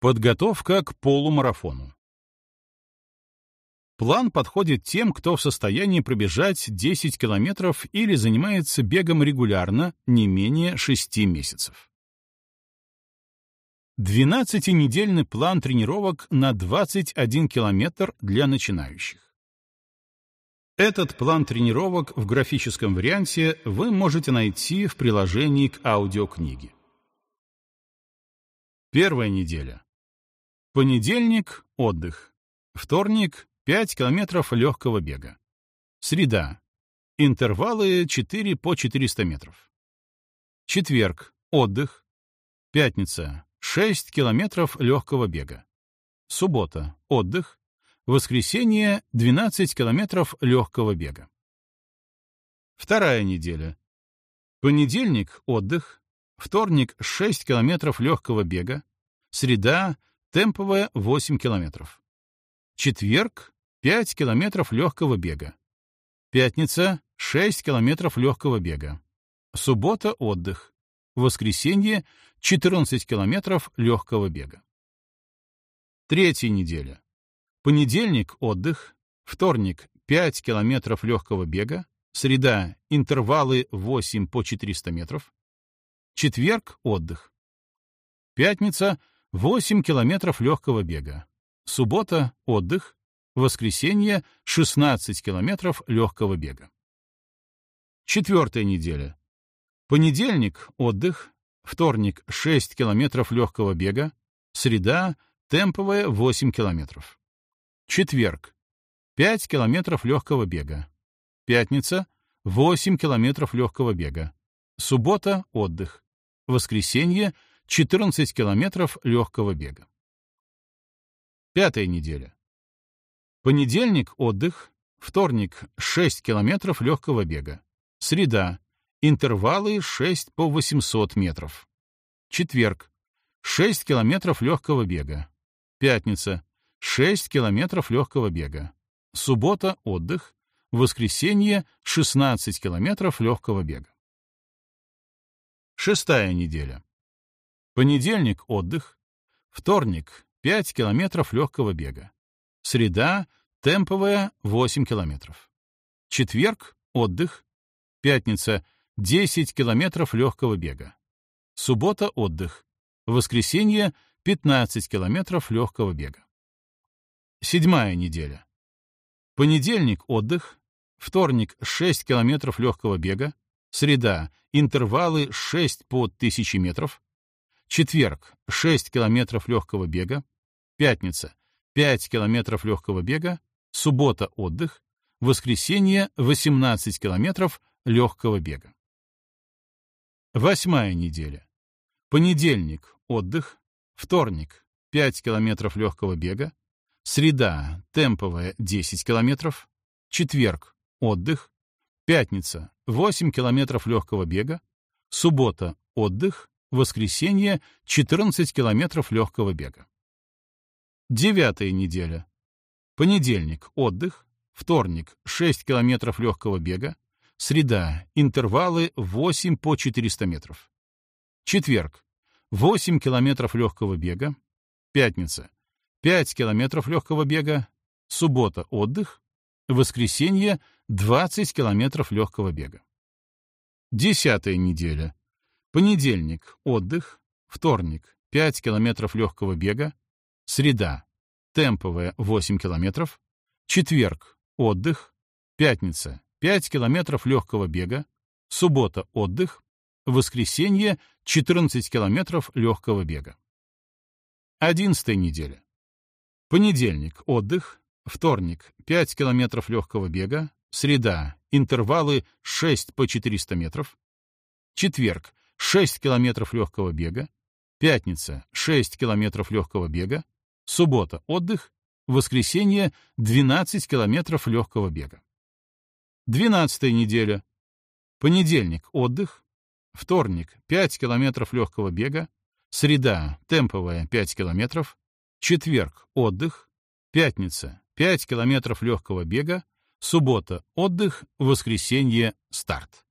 Подготовка к полумарафону. План подходит тем, кто в состоянии пробежать 10 километров или занимается бегом регулярно не менее 6 месяцев. 12-недельный план тренировок на 21 километр для начинающих. Этот план тренировок в графическом варианте вы можете найти в приложении к аудиокниге. Первая неделя. Понедельник — отдых. Вторник — 5 километров легкого бега. Среда. Интервалы 4 по 400 метров. Четверг — отдых. Пятница — 6 километров легкого бега. Суббота — отдых. Воскресенье — 12 километров легкого бега. Вторая неделя. Понедельник — отдых. Вторник — 6 километров легкого бега. Среда — Темповая 8 километров. Четверг — 5 километров легкого бега. Пятница — 6 километров легкого бега. Суббота — отдых. Воскресенье — 14 километров легкого бега. Третья неделя. Понедельник — отдых. Вторник — 5 километров легкого бега. Среда — интервалы 8 по 400 метров. Четверг — отдых. Пятница 8 километров легкого бега. Суббота — отдых. Воскресенье — 16 километров легкого бега. Четвертая неделя. Понедельник — отдых. Вторник — 6 километров легкого бега. Среда — темповая 8 километров. Четверг — 5 километров легкого бега. Пятница — 8 километров легкого бега. Суббота — отдых. Воскресенье — 14 километров легкого бега. Пятая неделя. Понедельник — отдых. Вторник — 6 километров легкого бега. Среда — интервалы 6 по 800 метров. Четверг — 6 километров легкого бега. Пятница — 6 километров легкого бега. Суббота — отдых. Воскресенье — 16 километров легкого бега. Шестая неделя. Понедельник — отдых. Вторник — 5 километров легкого бега. Среда — темповая 8 километров. Четверг — отдых. Пятница — 10 километров легкого бега. Суббота — отдых. Воскресенье — 15 километров легкого бега. Седьмая неделя. Понедельник — отдых. Вторник — 6 километров легкого бега. Среда — интервалы 6 по 1000 метров. Четверг — 6 километров легкого бега. Пятница — 5 километров легкого бега. Суббота — отдых. Воскресенье — 18 километров легкого бега. Восьмая неделя. Понедельник — отдых. Вторник — 5 километров легкого бега. Среда — темповая 10 километров. Четверг — отдых. Пятница — 8 километров легкого бега. Суббота — отдых воскресенье — 14 километров легкого бега. Девятая неделя. Понедельник — отдых. Вторник — 6 километров легкого бега. Среда — интервалы 8 по 400 метров. Четверг — 8 километров легкого бега. Пятница — 5 километров легкого бега. Суббота — отдых. Воскресенье — 20 километров легкого бега. Десятая неделя. Понедельник — отдых. Вторник — 5 километров легкого бега. Среда — темповая 8 километров. Четверг — отдых. Пятница — 5 километров легкого бега. Суббота — отдых. Воскресенье — 14 километров легкого бега. Одиннадцатая неделя. Понедельник — отдых. Вторник — 5 километров легкого бега. Среда — интервалы 6 по 400 метров. Четверг 6 километров легкого бега, пятница — 6 километров легкого бега, суббота — отдых, воскресенье — 12 километров легкого бега. Двенадцатая неделя. Понедельник — отдых, вторник — 5 километров легкого бега, среда — темповая 5 километров, четверг — отдых, пятница — 5 километров легкого бега, суббота — отдых, воскресенье — старт.